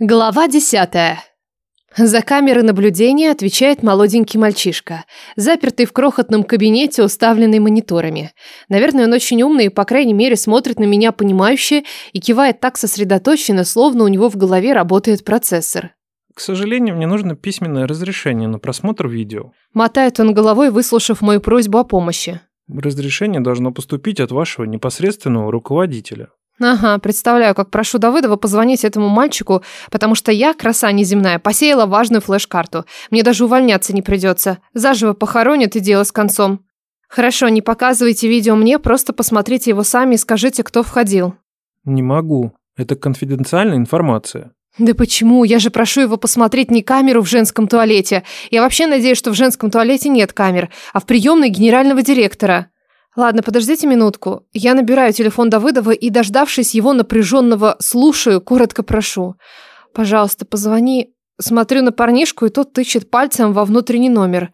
Глава десятая. За камеры наблюдения отвечает молоденький мальчишка, запертый в крохотном кабинете, уставленный мониторами. Наверное, он очень умный и, по крайней мере, смотрит на меня понимающе и кивает так сосредоточенно, словно у него в голове работает процессор. К сожалению, мне нужно письменное разрешение на просмотр видео. Мотает он головой, выслушав мою просьбу о помощи. Разрешение должно поступить от вашего непосредственного руководителя. Ага, представляю, как прошу Давыдова позвонить этому мальчику, потому что я, краса неземная, посеяла важную флеш-карту. Мне даже увольняться не придется. Заживо похоронят и дело с концом. Хорошо, не показывайте видео мне, просто посмотрите его сами и скажите, кто входил. Не могу. Это конфиденциальная информация. Да почему? Я же прошу его посмотреть не камеру в женском туалете. Я вообще надеюсь, что в женском туалете нет камер, а в приемной генерального директора. Ладно, подождите минутку. Я набираю телефон Давыдова и, дождавшись его напряженного «слушаю», коротко прошу. «Пожалуйста, позвони». Смотрю на парнишку, и тот тычет пальцем во внутренний номер.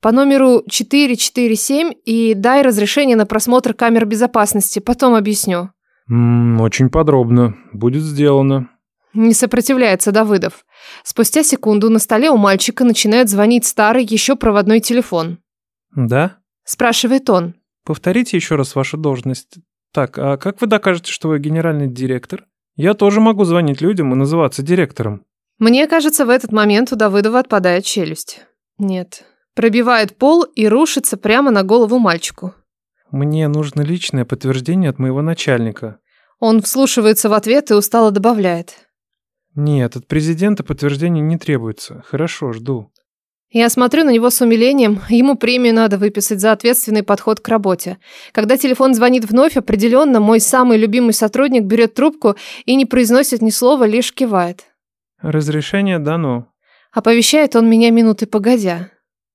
По номеру 447 и дай разрешение на просмотр камер безопасности, потом объясню. М -м, очень подробно. Будет сделано. Не сопротивляется Давыдов. Спустя секунду на столе у мальчика начинает звонить старый еще проводной телефон. Да? Спрашивает он. Повторите еще раз вашу должность. Так, а как вы докажете, что вы генеральный директор? Я тоже могу звонить людям и называться директором. Мне кажется, в этот момент у Давыдова отпадает челюсть. Нет. Пробивает пол и рушится прямо на голову мальчику. Мне нужно личное подтверждение от моего начальника. Он вслушивается в ответ и устало добавляет. Нет, от президента подтверждения не требуется. Хорошо, жду. Я смотрю на него с умилением. Ему премию надо выписать за ответственный подход к работе. Когда телефон звонит вновь, определенно мой самый любимый сотрудник берет трубку и не произносит ни слова, лишь кивает. Разрешение дано. Оповещает он меня минуты погодя.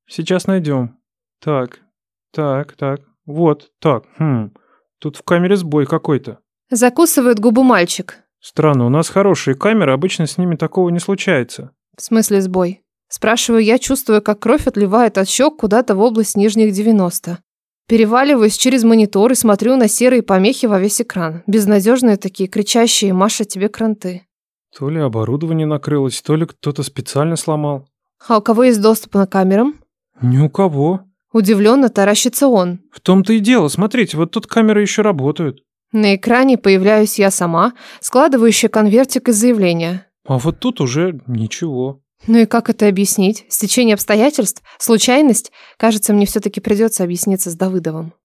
Сейчас найдем. Так, так, так. Вот, так, хм. Тут в камере сбой какой-то. Закусывает губу мальчик. Странно, у нас хорошие камеры, обычно с ними такого не случается. В смысле сбой? Спрашиваю я, чувствуя, как кровь отливает от щек куда-то в область нижних 90. Переваливаюсь через монитор и смотрю на серые помехи во весь экран. Безнадежные такие, кричащие «Маша, тебе кранты». То ли оборудование накрылось, то ли кто-то специально сломал. А у кого есть доступ на камерам? Ни у кого. Удивленно таращится он. В том-то и дело, смотрите, вот тут камеры еще работают. На экране появляюсь я сама, складывающая конвертик из заявления. А вот тут уже ничего. Ну и как это объяснить? Стечение обстоятельств? Случайность? Кажется, мне все-таки придется объясниться с Давыдовым.